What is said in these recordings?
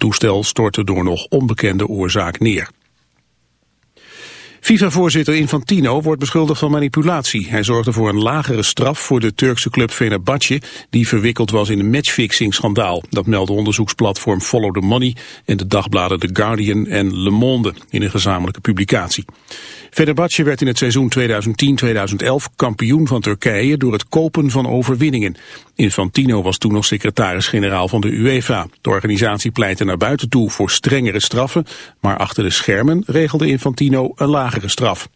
toestel stortte door nog onbekende oorzaak neer. FIFA-voorzitter Infantino wordt beschuldigd van manipulatie. Hij zorgde voor een lagere straf voor de Turkse club Fenerbahce... die verwikkeld was in een matchfixing-schandaal. Dat meldde onderzoeksplatform Follow the Money... en de dagbladen The Guardian en Le Monde in een gezamenlijke publicatie. Fenerbahce werd in het seizoen 2010-2011 kampioen van Turkije... door het kopen van overwinningen. Infantino was toen nog secretaris-generaal van de UEFA. De organisatie pleitte naar buiten toe voor strengere straffen... maar achter de schermen regelde Infantino een lagere straf.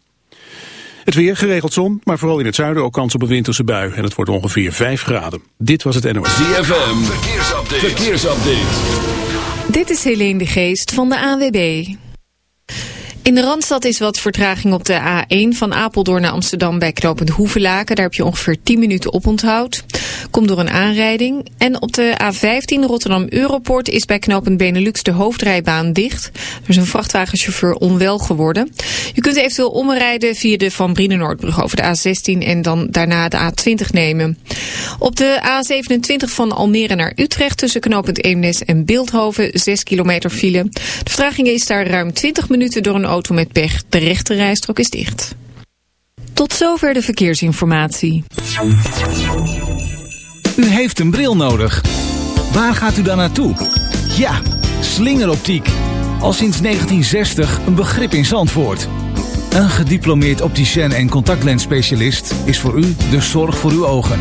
Het weer geregeld zon, maar vooral in het zuiden ook kans op een winterse bui. En het wordt ongeveer 5 graden. Dit was het NOS. ZFM, verkeersupdate. verkeersupdate. Dit is Helene de Geest van de AWB. In de Randstad is wat vertraging op de A1 van Apeldoorn naar Amsterdam bij knooppunt Hoevelaken. Daar heb je ongeveer 10 minuten op onthoud. Komt door een aanrijding. En op de A15 Rotterdam-Europoort is bij knooppunt Benelux de hoofdrijbaan dicht. Er is een vrachtwagenchauffeur onwel geworden. Je kunt eventueel omrijden via de Van Brienenoordbrug over de A16 en dan daarna de A20 nemen. Op de A27 van Almere naar Utrecht tussen knooppunt Eemnes en Beeldhoven 6 kilometer file. De vertraging is daar ruim 20 minuten door een auto met pech. De rechte rijstrook is dicht. Tot zover de verkeersinformatie. U heeft een bril nodig. Waar gaat u dan naartoe? Ja, slingeroptiek. Al sinds 1960 een begrip in Zandvoort. Een gediplomeerd opticien en contactlensspecialist is voor u de zorg voor uw ogen.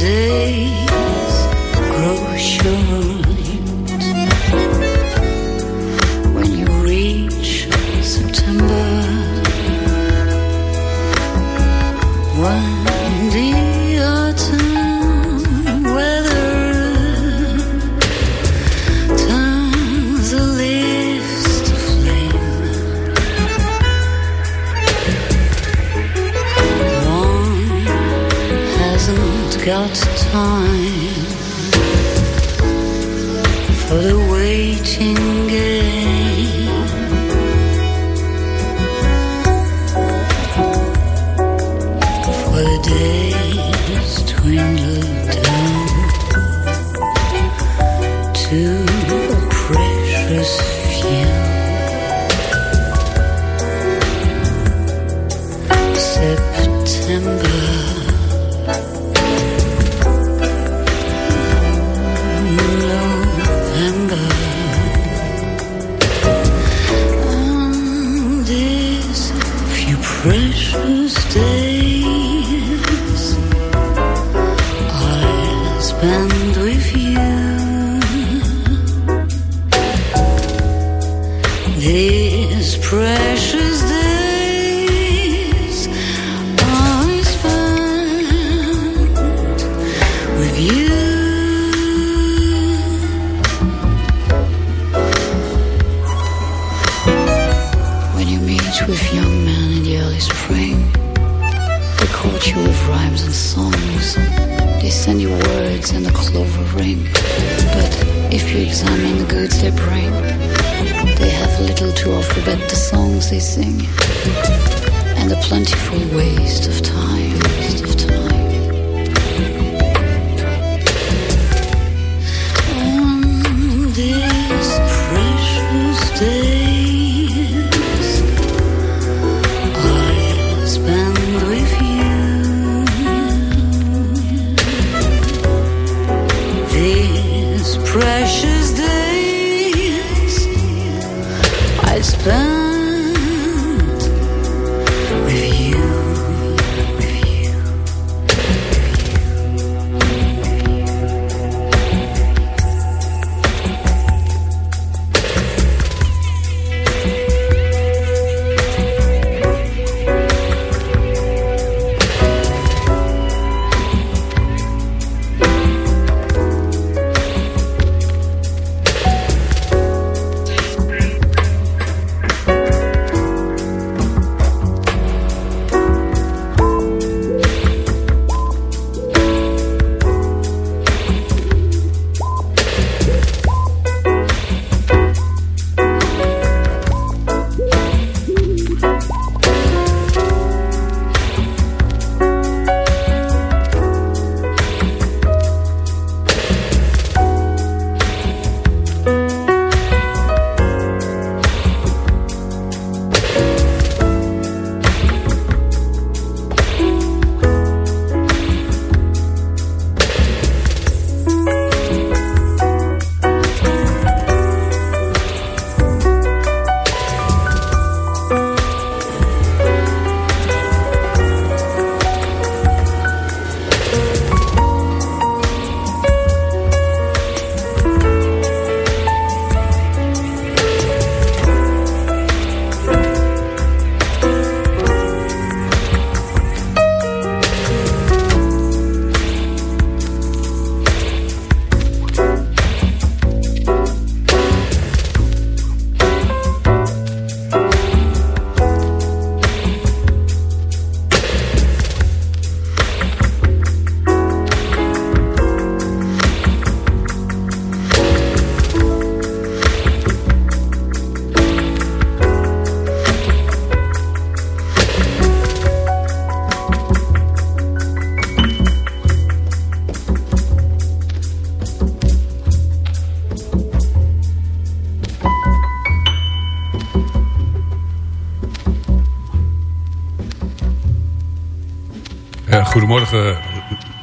day. Little to offer but the songs they sing and the plentiful waste of time.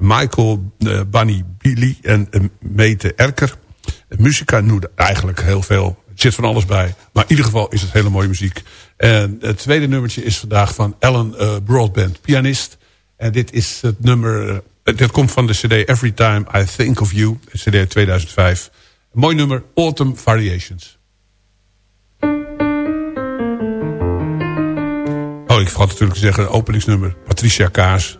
Michael uh, Bunny Billy en uh, Mete Erker. Muzika noemde eigenlijk heel veel. Er zit van alles bij. Maar in ieder geval is het hele mooie muziek. En het tweede nummertje is vandaag van Alan uh, Broadband, pianist. En dit is het nummer... Dit komt van de cd Every Time I Think of You. cd 2005. Een mooi nummer, Autumn Variations. Oh, ik vergat natuurlijk te zeggen, openingsnummer. Patricia Kaas,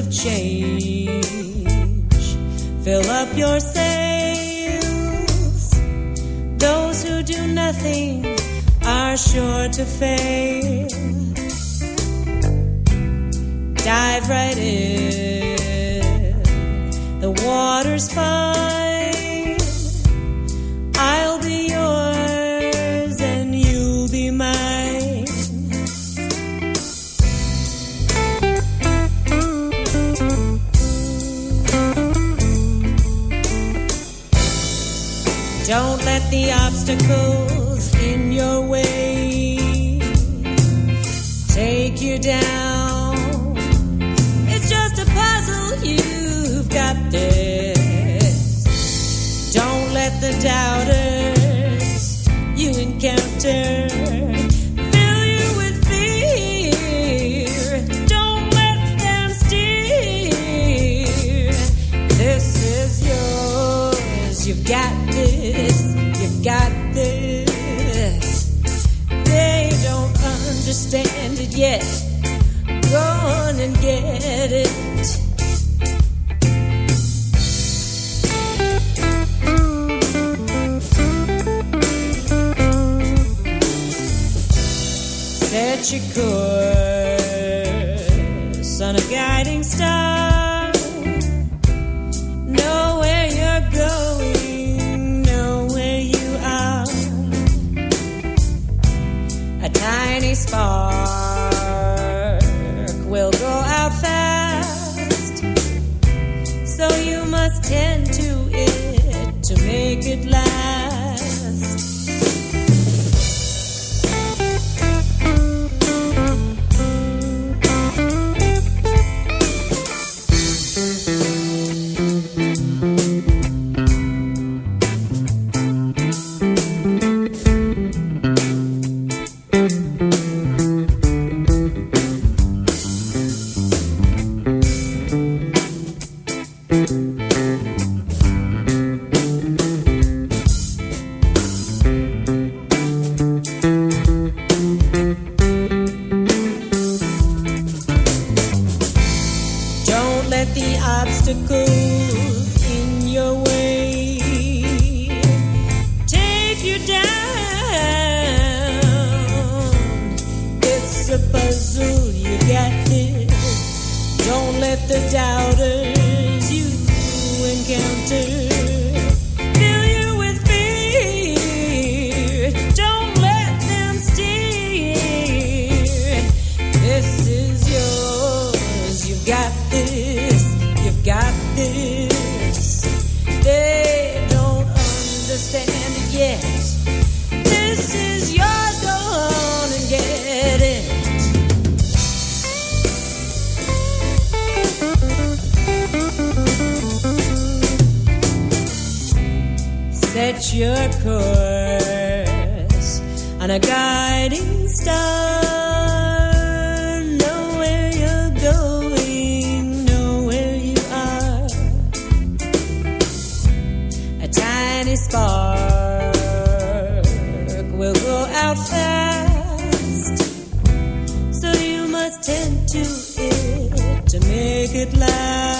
Of change fill up your sails. Those who do nothing are sure to fail. Dive right in, the water's fine. The obstacles in your way take you down. It's just a puzzle, you've got this. Don't let the doubters you encounter yet. Go on and get it. Set your course must tend to it to make it last. Any spark will go out fast. So you must tend to it to make it last.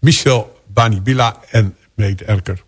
Michel Banibila en Mete Erker.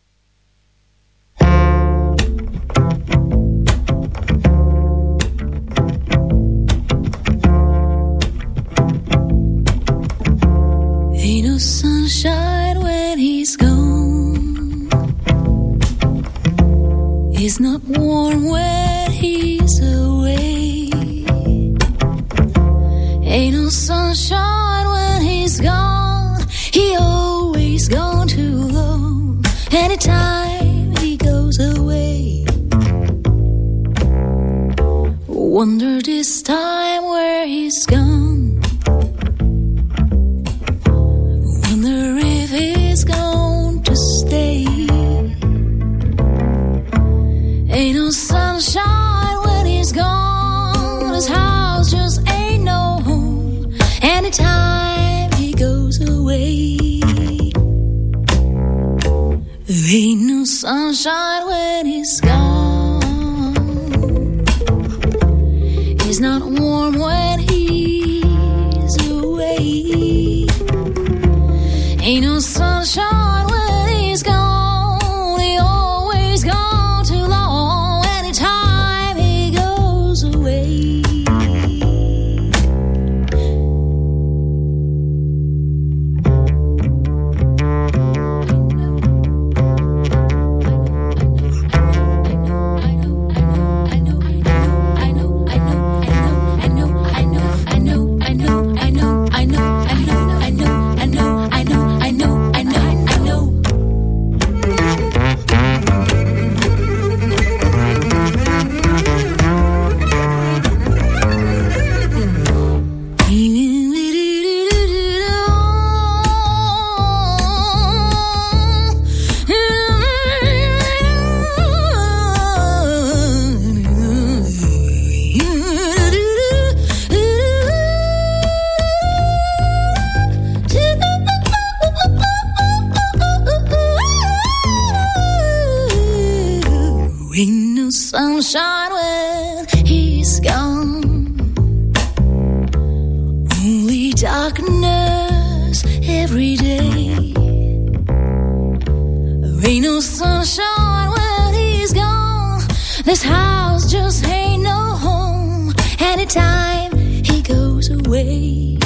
This house just ain't no home. Anytime he goes away.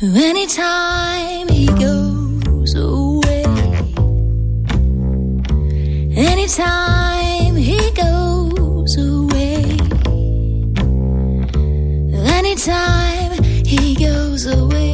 Anytime he goes away. Anytime he goes away. Anytime he goes away,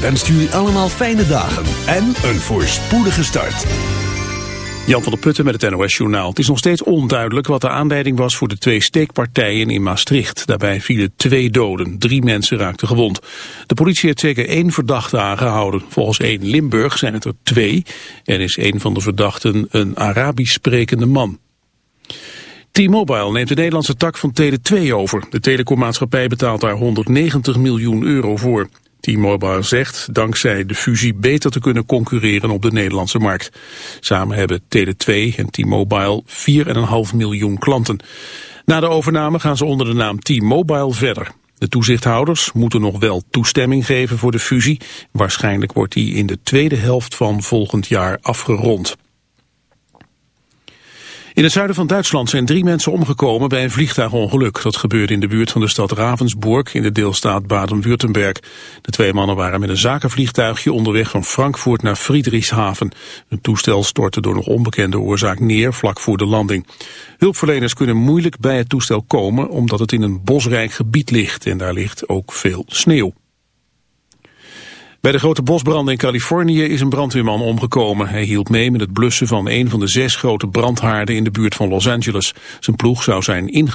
Wenst jullie allemaal fijne dagen en een voorspoedige start. Jan van der Putten met het NOS-journaal. Het is nog steeds onduidelijk wat de aanleiding was voor de twee steekpartijen in Maastricht. Daarbij vielen twee doden, drie mensen raakten gewond. De politie heeft zeker één verdachte aangehouden. Volgens één Limburg zijn het er twee en is een van de verdachten een Arabisch sprekende man. T-Mobile neemt de Nederlandse tak van Tele2 over. De telecommaatschappij betaalt daar 190 miljoen euro voor. T-Mobile zegt dankzij de fusie beter te kunnen concurreren op de Nederlandse markt. Samen hebben Tele2 en T-Mobile 4,5 miljoen klanten. Na de overname gaan ze onder de naam T-Mobile verder. De toezichthouders moeten nog wel toestemming geven voor de fusie. Waarschijnlijk wordt die in de tweede helft van volgend jaar afgerond. In het zuiden van Duitsland zijn drie mensen omgekomen bij een vliegtuigongeluk. Dat gebeurde in de buurt van de stad Ravensburg in de deelstaat Baden-Württemberg. De twee mannen waren met een zakenvliegtuigje onderweg van Frankfurt naar Friedrichshaven. Het toestel stortte door nog onbekende oorzaak neer vlak voor de landing. Hulpverleners kunnen moeilijk bij het toestel komen omdat het in een bosrijk gebied ligt en daar ligt ook veel sneeuw. Bij de grote bosbranden in Californië is een brandweerman omgekomen. Hij hielp mee met het blussen van een van de zes grote brandhaarden in de buurt van Los Angeles. Zijn ploeg zou zijn inge